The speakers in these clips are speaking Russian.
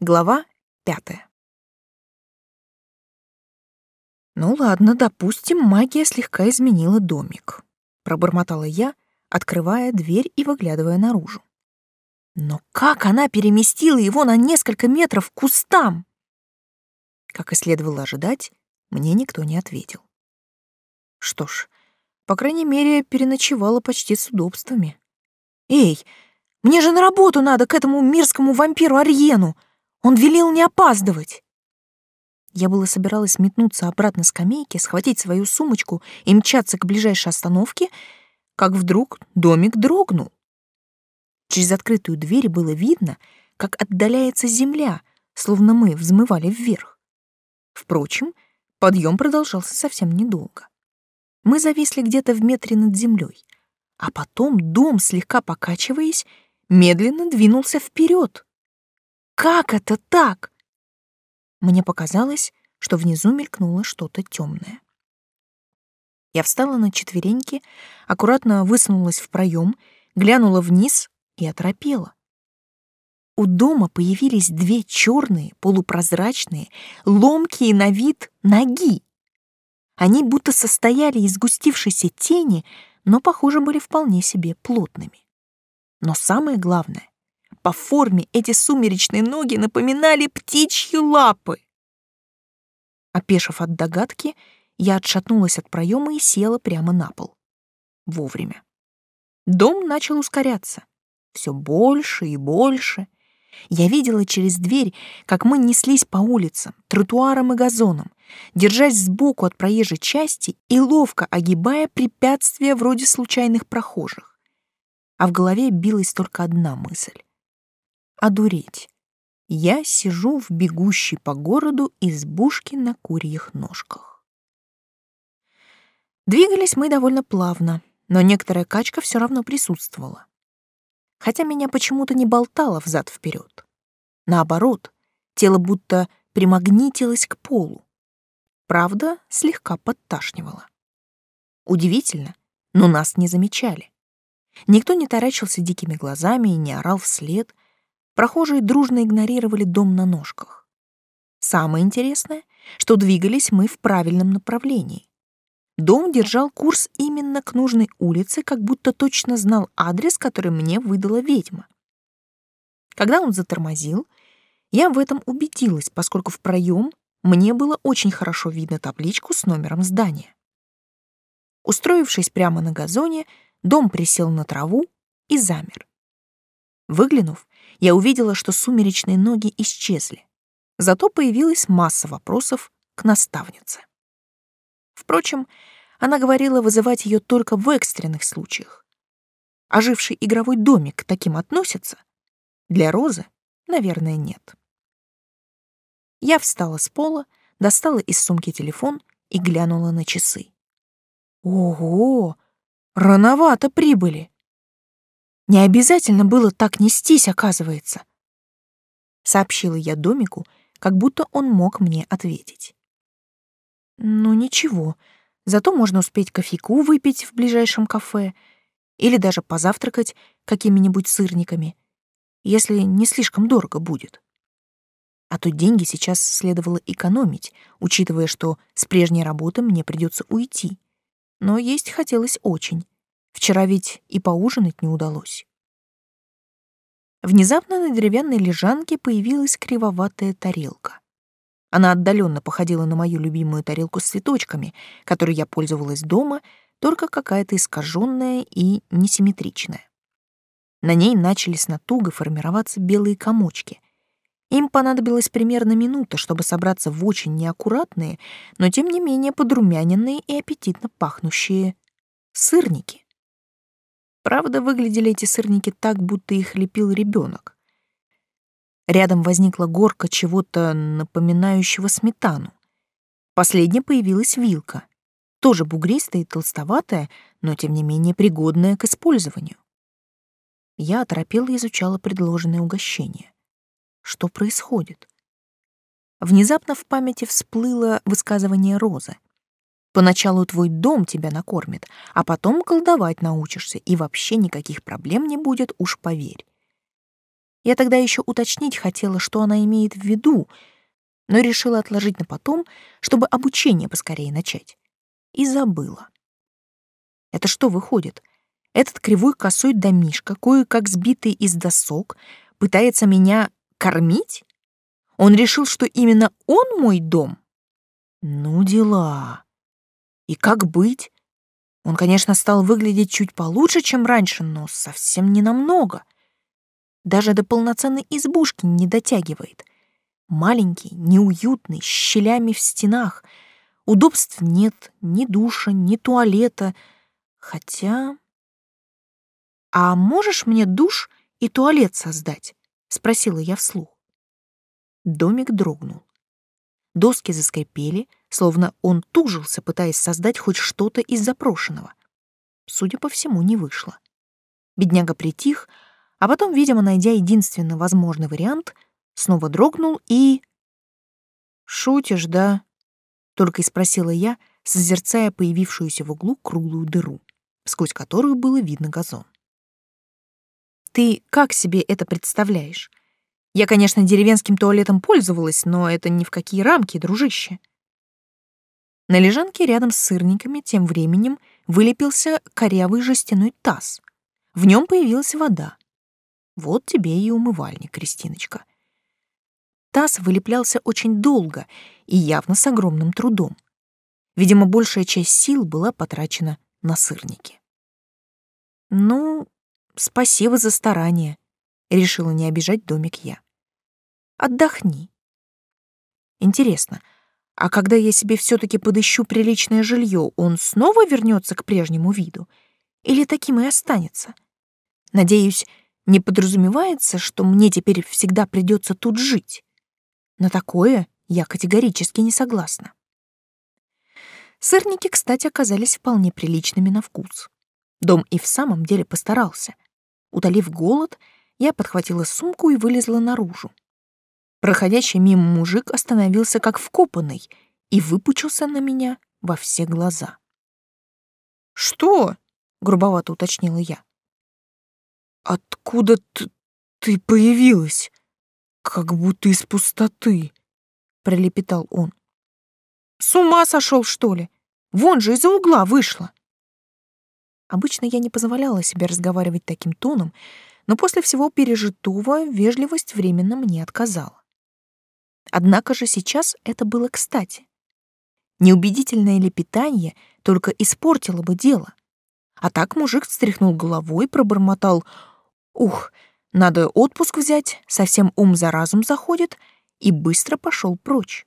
Глава пятая. «Ну ладно, допустим, магия слегка изменила домик», — пробормотала я, открывая дверь и выглядывая наружу. «Но как она переместила его на несколько метров к кустам?» Как и следовало ожидать, мне никто не ответил. Что ж, по крайней мере, переночевала почти с удобствами. «Эй, мне же на работу надо к этому мирскому вампиру Арьену!» Он велел не опаздывать. Я было собиралась метнуться обратно с скамейки, схватить свою сумочку и мчаться к ближайшей остановке, как вдруг домик дрогнул. Через открытую дверь было видно, как отдаляется земля, словно мы взмывали вверх. Впрочем, подъем продолжался совсем недолго. Мы зависли где-то в метре над землей, а потом дом, слегка покачиваясь, медленно двинулся вперед. Как это так? Мне показалось, что внизу мелькнуло что-то темное. Я встала на четвереньки, аккуратно высунулась в проем, глянула вниз и оторопела. У дома появились две черные, полупрозрачные, ломкие на вид ноги. Они будто состояли из густившейся тени, но, похоже, были вполне себе плотными. Но самое главное, по форме эти сумеречные ноги напоминали птичьи лапы. Опешив от догадки, я отшатнулась от проема и села прямо на пол. Вовремя. Дом начал ускоряться. Все больше и больше. Я видела через дверь, как мы неслись по улицам, тротуарам и газонам, держась сбоку от проезжей части и ловко огибая препятствия вроде случайных прохожих. А в голове билась только одна мысль одуреть. Я сижу в бегущей по городу избушке на курьих ножках. Двигались мы довольно плавно, но некоторая качка все равно присутствовала. Хотя меня почему-то не болтало взад вперед. Наоборот, тело будто примагнитилось к полу. Правда, слегка подташнивало. Удивительно, но нас не замечали. Никто не таращился дикими глазами и не орал вслед — Прохожие дружно игнорировали дом на ножках. Самое интересное, что двигались мы в правильном направлении. Дом держал курс именно к нужной улице, как будто точно знал адрес, который мне выдала ведьма. Когда он затормозил, я в этом убедилась, поскольку в проем мне было очень хорошо видно табличку с номером здания. Устроившись прямо на газоне, дом присел на траву и замер. Выглянув, я увидела, что сумеречные ноги исчезли. Зато появилась масса вопросов к наставнице. Впрочем, она говорила вызывать ее только в экстренных случаях. Оживший игровой домик к таким относится? Для Розы, наверное, нет. Я встала с пола, достала из сумки телефон и глянула на часы. Ого! Рановато прибыли. Не обязательно было так нестись, оказывается. Сообщила я домику, как будто он мог мне ответить. Ну ничего, зато можно успеть кофейку выпить в ближайшем кафе или даже позавтракать какими-нибудь сырниками, если не слишком дорого будет. А то деньги сейчас следовало экономить, учитывая, что с прежней работы мне придется уйти. Но есть хотелось очень. Вчера ведь и поужинать не удалось. Внезапно на деревянной лежанке появилась кривоватая тарелка. Она отдаленно походила на мою любимую тарелку с цветочками, которой я пользовалась дома, только какая-то искаженная и несимметричная. На ней начали с натугой формироваться белые комочки. Им понадобилась примерно минута, чтобы собраться в очень неаккуратные, но тем не менее подрумяненные и аппетитно пахнущие сырники. Правда, выглядели эти сырники так, будто их лепил ребенок. Рядом возникла горка чего-то напоминающего сметану. Последней появилась вилка, тоже бугристая и толстоватая, но тем не менее пригодная к использованию. Я оторопела изучала предложенное угощение. Что происходит? Внезапно в памяти всплыло высказывание Розы. Поначалу твой дом тебя накормит, а потом колдовать научишься, и вообще никаких проблем не будет, уж поверь. Я тогда еще уточнить хотела, что она имеет в виду, но решила отложить на потом, чтобы обучение поскорее начать. И забыла. Это что выходит? Этот кривой косой домишка, кое-как сбитый из досок, пытается меня кормить? Он решил, что именно он мой дом? Ну, дела. И как быть? Он, конечно, стал выглядеть чуть получше, чем раньше, но совсем не намного. Даже до полноценной избушки не дотягивает. Маленький, неуютный, с щелями в стенах. Удобств нет, ни душа, ни туалета. Хотя... «А можешь мне душ и туалет создать?» — спросила я вслух. Домик дрогнул. Доски заскрипели, словно он тужился, пытаясь создать хоть что-то из запрошенного. Судя по всему, не вышло. Бедняга притих, а потом, видимо, найдя единственно возможный вариант, снова дрогнул и... «Шутишь, да?» — только и спросила я, созерцая появившуюся в углу круглую дыру, сквозь которую было видно газон. «Ты как себе это представляешь? Я, конечно, деревенским туалетом пользовалась, но это ни в какие рамки, дружище. На лежанке рядом с сырниками тем временем вылепился корявый жестяной таз. В нем появилась вода. Вот тебе и умывальник, Кристиночка. Таз вылеплялся очень долго и явно с огромным трудом. Видимо, большая часть сил была потрачена на сырники. Ну, спасибо за старание, решила не обижать домик я. Отдохни. Интересно, а когда я себе все-таки подыщу приличное жилье, он снова вернется к прежнему виду? Или таким и останется? Надеюсь, не подразумевается, что мне теперь всегда придется тут жить. На такое я категорически не согласна. Сырники, кстати, оказались вполне приличными на вкус. Дом и в самом деле постарался. Утолив голод, я подхватила сумку и вылезла наружу. Проходящий мимо мужик остановился как вкопанный и выпучился на меня во все глаза. «Что?» — грубовато уточнила я. «Откуда ты, появилась? Как будто из пустоты», — пролепетал он. «С ума сошел, что ли? Вон же из-за угла вышла». Обычно я не позволяла себе разговаривать таким тоном, но после всего пережитого вежливость временно мне отказала. Однако же сейчас это было кстати. Неубедительное лепетание только испортило бы дело. А так мужик встряхнул головой, пробормотал «Ух, надо отпуск взять, совсем ум за разум заходит» и быстро пошел прочь.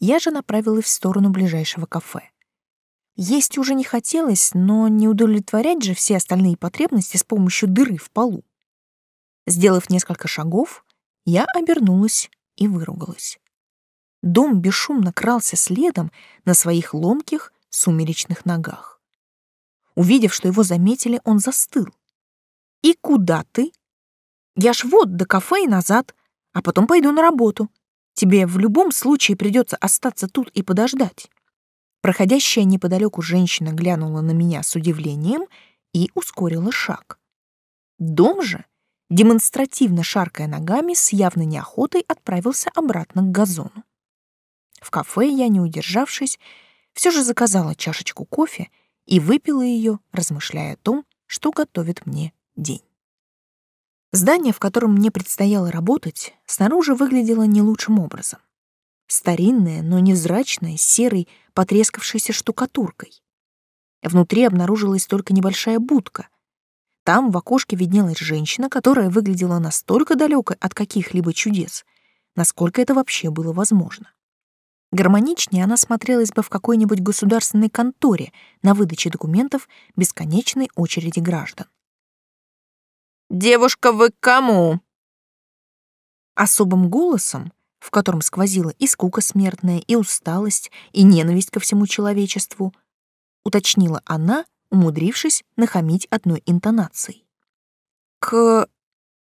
Я же направилась в сторону ближайшего кафе. Есть уже не хотелось, но не удовлетворять же все остальные потребности с помощью дыры в полу. Сделав несколько шагов, я обернулась и выругалась. Дом бесшумно крался следом на своих ломких сумеречных ногах. Увидев, что его заметили, он застыл. «И куда ты?» «Я ж вот до кафе и назад, а потом пойду на работу. Тебе в любом случае придется остаться тут и подождать». Проходящая неподалеку женщина глянула на меня с удивлением и ускорила шаг. Дом же демонстративно шаркая ногами, с явной неохотой отправился обратно к газону. В кафе я, не удержавшись, все же заказала чашечку кофе и выпила ее, размышляя о том, что готовит мне день. Здание, в котором мне предстояло работать, снаружи выглядело не лучшим образом. Старинное, но невзрачное, серой, потрескавшейся штукатуркой. Внутри обнаружилась только небольшая будка, там в окошке виднелась женщина, которая выглядела настолько далекой от каких-либо чудес, насколько это вообще было возможно. Гармоничнее она смотрелась бы в какой-нибудь государственной конторе на выдаче документов бесконечной очереди граждан. «Девушка, вы к кому?» Особым голосом, в котором сквозила и скука смертная, и усталость, и ненависть ко всему человечеству, уточнила она, умудрившись нахамить одной интонацией. «К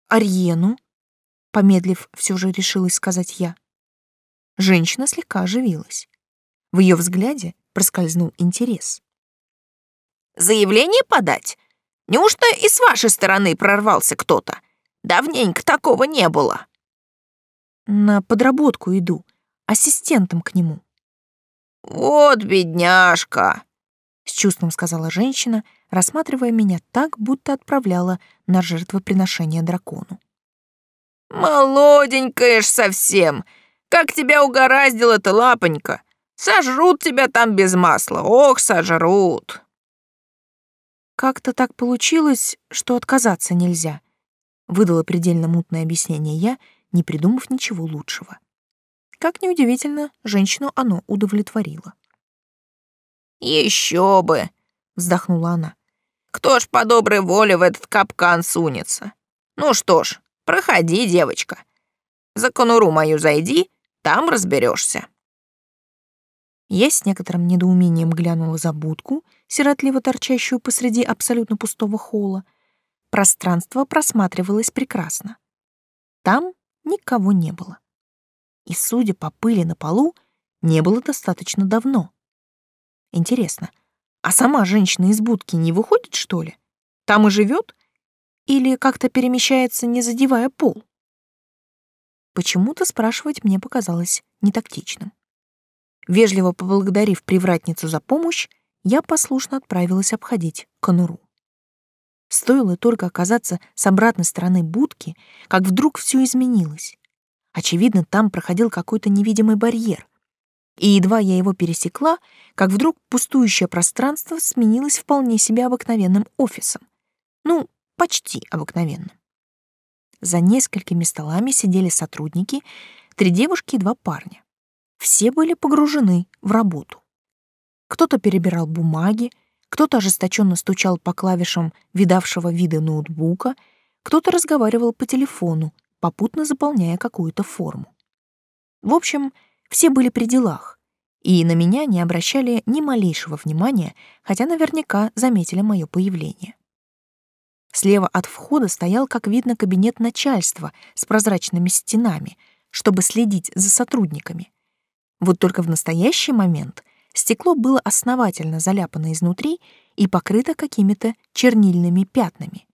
Арьену?» — помедлив, все же решилась сказать я. Женщина слегка оживилась. В ее взгляде проскользнул интерес. «Заявление подать? Неужто и с вашей стороны прорвался кто-то? Давненько такого не было. На подработку иду, ассистентом к нему. Вот бедняжка, с чувством сказала женщина, рассматривая меня так, будто отправляла на жертвоприношение дракону. Молоденькая ж совсем. Как тебя угораздило-то, лапонька? Сожрут тебя там без масла. Ох, сожрут. Как-то так получилось, что отказаться нельзя. Выдала предельно мутное объяснение я, не придумав ничего лучшего. Как неудивительно, женщину оно удовлетворило. Еще бы, вздохнула она. Кто ж по доброй воле в этот капкан сунется? Ну что ж, проходи, девочка. За конуру мою зайди, там разберешься. Я с некоторым недоумением глянула за будку, сиротливо торчащую посреди абсолютно пустого холла. Пространство просматривалось прекрасно. Там никого не было. И, судя по пыли на полу, не было достаточно давно. Интересно, а сама женщина из будки не выходит, что ли? Там и живет? Или как-то перемещается, не задевая пол? Почему-то спрашивать мне показалось нетактичным. Вежливо поблагодарив привратницу за помощь, я послушно отправилась обходить конуру. Стоило только оказаться с обратной стороны будки, как вдруг все изменилось. Очевидно, там проходил какой-то невидимый барьер. И едва я его пересекла, как вдруг пустующее пространство сменилось вполне себе обыкновенным офисом. Ну, почти обыкновенным. За несколькими столами сидели сотрудники, три девушки и два парня. Все были погружены в работу. Кто-то перебирал бумаги, кто-то ожесточенно стучал по клавишам видавшего вида ноутбука, кто-то разговаривал по телефону, попутно заполняя какую-то форму. В общем, все были при делах, и на меня не обращали ни малейшего внимания, хотя наверняка заметили мое появление. Слева от входа стоял, как видно, кабинет начальства с прозрачными стенами, чтобы следить за сотрудниками, вот только в настоящий момент стекло было основательно заляпано изнутри и покрыто какими-то чернильными пятнами.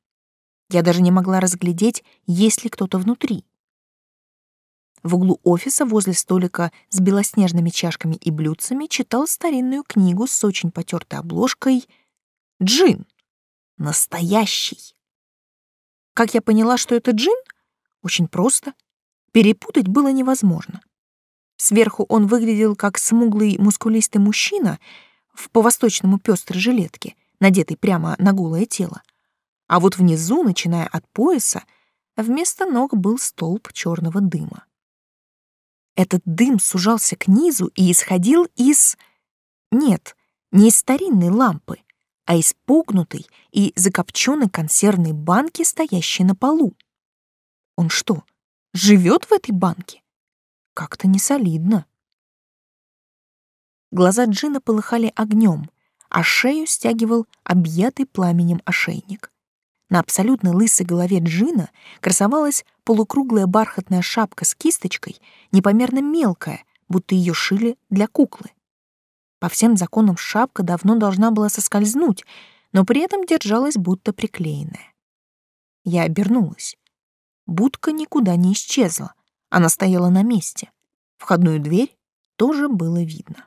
Я даже не могла разглядеть, есть ли кто-то внутри. В углу офиса возле столика с белоснежными чашками и блюдцами читал старинную книгу с очень потертой обложкой «Джин. Настоящий». Как я поняла, что это джин? Очень просто. Перепутать было невозможно. Сверху он выглядел как смуглый мускулистый мужчина в по-восточному пестрой жилетке, надетый прямо на голое тело. А вот внизу, начиная от пояса, вместо ног был столб черного дыма. Этот дым сужался к низу и исходил из... Нет, не из старинной лампы, а из погнутой и закопченной консервной банки, стоящей на полу. Он что, живет в этой банке? Как-то не солидно. Глаза Джина полыхали огнем, а шею стягивал объятый пламенем ошейник. На абсолютно лысой голове Джина красовалась полукруглая бархатная шапка с кисточкой, непомерно мелкая, будто ее шили для куклы. По всем законам шапка давно должна была соскользнуть, но при этом держалась будто приклеенная. Я обернулась. Будка никуда не исчезла, она стояла на месте. Входную дверь тоже было видно.